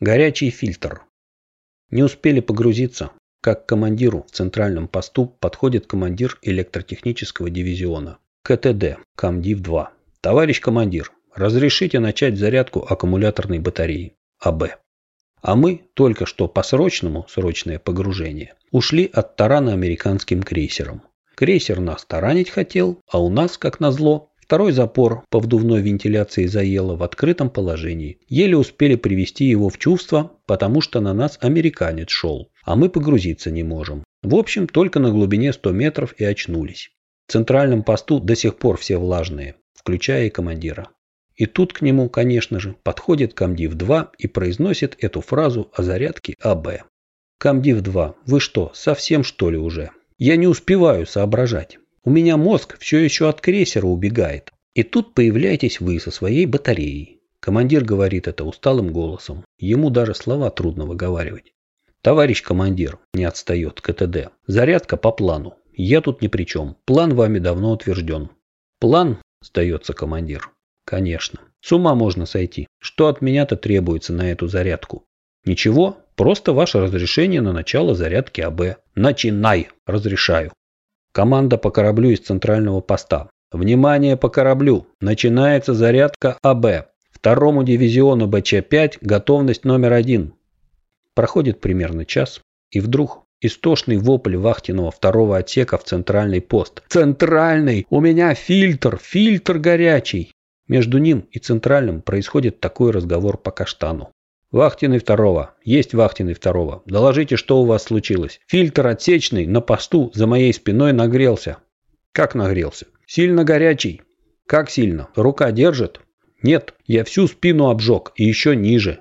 Горячий фильтр. Не успели погрузиться, как к командиру в центральном посту подходит командир электротехнического дивизиона. КТД, Камдив-2. Товарищ командир, разрешите начать зарядку аккумуляторной батареи. АБ. А мы только что по срочному, срочное погружение, ушли от тарана американским крейсером. Крейсер нас таранить хотел, а у нас, как назло, Второй запор по вдувной вентиляции заело в открытом положении. Еле успели привести его в чувство, потому что на нас американец шел, а мы погрузиться не можем. В общем, только на глубине 100 метров и очнулись. В центральном посту до сих пор все влажные, включая и командира. И тут к нему, конечно же, подходит Камдив-2 и произносит эту фразу о зарядке АБ. Камдив-2, вы что, совсем что ли уже? Я не успеваю соображать. У меня мозг все еще от крейсера убегает. И тут появляетесь вы со своей батареей. Командир говорит это усталым голосом. Ему даже слова трудно выговаривать. Товарищ командир, не отстает КТД. Зарядка по плану. Я тут ни при чем. План вами давно утвержден. План, сдается командир. Конечно. С ума можно сойти. Что от меня-то требуется на эту зарядку? Ничего, просто ваше разрешение на начало зарядки АБ. Начинай, разрешаю. Команда по кораблю из центрального поста. Внимание по кораблю. Начинается зарядка АБ. Второму дивизиону БЧ-5 готовность номер один. Проходит примерно час, и вдруг истошный вопль вахтенного второго отсека в центральный пост. «Центральный! У меня фильтр! Фильтр горячий!» Между ним и центральным происходит такой разговор по каштану. Вахтенный второго. Есть вахтенный второго. Доложите, что у вас случилось. Фильтр отсечный на посту за моей спиной нагрелся. Как нагрелся? Сильно горячий. Как сильно? Рука держит? Нет, я всю спину обжег и еще ниже.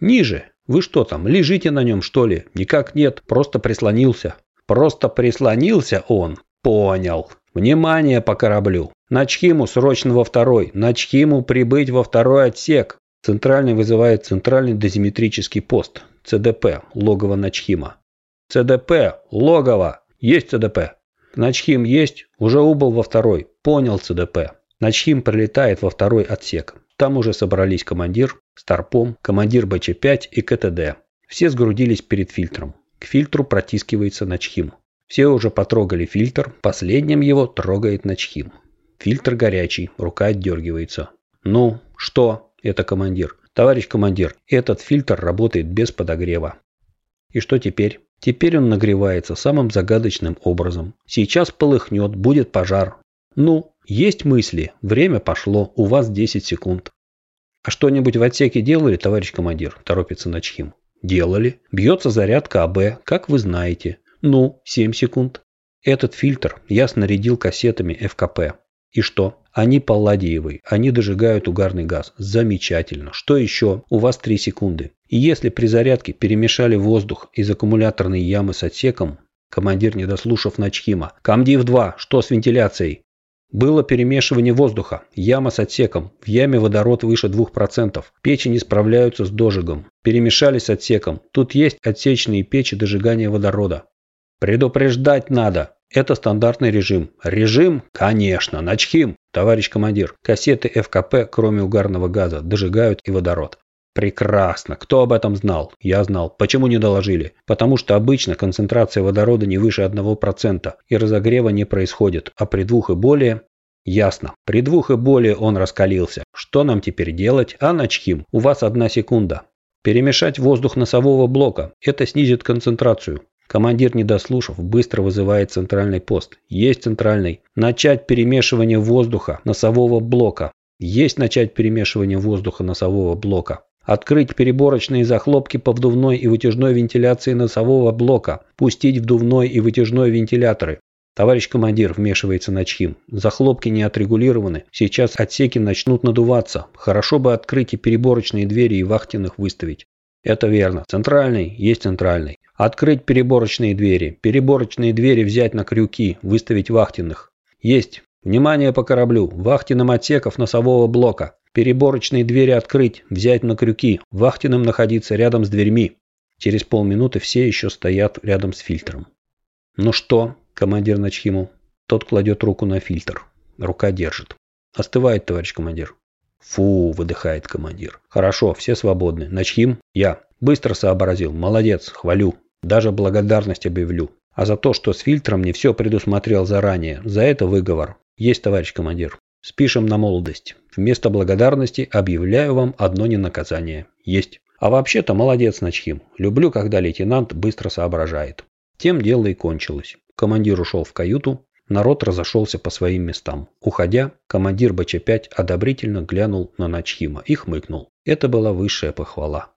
Ниже? Вы что там, лежите на нем что ли? Никак нет, просто прислонился. Просто прислонился он? Понял. Внимание по кораблю. Начхиму срочно во второй. Начхиму прибыть во второй отсек. Центральный вызывает центральный дозиметрический пост. ЦДП. Логово Начхима. ЦДП. Логово. Есть ЦДП. Начхим есть. Уже убыл во второй. Понял ЦДП. Начхим прилетает во второй отсек. Там уже собрались командир, Старпом, командир БЧ-5 и КТД. Все сгрудились перед фильтром. К фильтру протискивается Начхим. Все уже потрогали фильтр, последним его трогает Начхим. Фильтр горячий, рука отдергивается. «Ну, что?» Это командир. Товарищ командир, этот фильтр работает без подогрева. И что теперь? Теперь он нагревается самым загадочным образом. Сейчас полыхнет, будет пожар. Ну, есть мысли. Время пошло, у вас 10 секунд. А что-нибудь в отсеке делали, товарищ командир? Торопится Начхим. Делали. Бьется зарядка АБ, как вы знаете. Ну, 7 секунд. Этот фильтр я снарядил кассетами ФКП. И что? Они палладиевые, они дожигают угарный газ. Замечательно. Что еще? У вас 3 секунды. И если при зарядке перемешали воздух из аккумуляторной ямы с отсеком, командир, не дослушав Начхима, «Камдив-2, что с вентиляцией?» Было перемешивание воздуха, яма с отсеком, в яме водород выше 2%, печи не справляются с дожигом, перемешали с отсеком, тут есть отсечные печи дожигания водорода. Предупреждать надо, это стандартный режим. Режим? Конечно. Начхим, товарищ командир. Кассеты ФКП, кроме угарного газа, дожигают и водород. Прекрасно. Кто об этом знал? Я знал. Почему не доложили? Потому что обычно концентрация водорода не выше 1% и разогрева не происходит, а при двух и более... Ясно. При двух и более он раскалился. Что нам теперь делать? А, Начхим, у вас одна секунда. Перемешать воздух носового блока. Это снизит концентрацию. Командир, не дослушав, быстро вызывает центральный пост. Есть центральный. Начать перемешивание воздуха носового блока. Есть начать перемешивание воздуха носового блока. Открыть переборочные захлопки по вдувной и вытяжной вентиляции носового блока. Пустить вдувной и вытяжной вентиляторы. Товарищ командир вмешивается на чхим. Захлопки не отрегулированы. Сейчас отсеки начнут надуваться. Хорошо бы открыть и переборочные двери и вахтенных выставить. Это верно. Центральный есть центральный. Открыть переборочные двери. Переборочные двери взять на крюки, выставить вахтенных. Есть. Внимание по кораблю. Вахтенным отсеков носового блока. Переборочные двери открыть, взять на крюки. Вахтенным находиться рядом с дверьми. Через полминуты все еще стоят рядом с фильтром. «Ну что?» – командир Начхиму. Тот кладет руку на фильтр. Рука держит. «Остывает, товарищ командир». Фу, выдыхает командир. Хорошо, все свободны. Начхим? Я. Быстро сообразил. Молодец, хвалю. Даже благодарность объявлю. А за то, что с фильтром не все предусмотрел заранее, за это выговор. Есть, товарищ командир. Спишем на молодость. Вместо благодарности объявляю вам одно ненаказание. Есть. А вообще-то молодец, Начхим. Люблю, когда лейтенант быстро соображает. Тем дело и кончилось. Командир ушел в каюту, народ разошелся по своим местам. Уходя, командир БЧ-5 одобрительно глянул на Начхима и хмыкнул. Это была высшая похвала.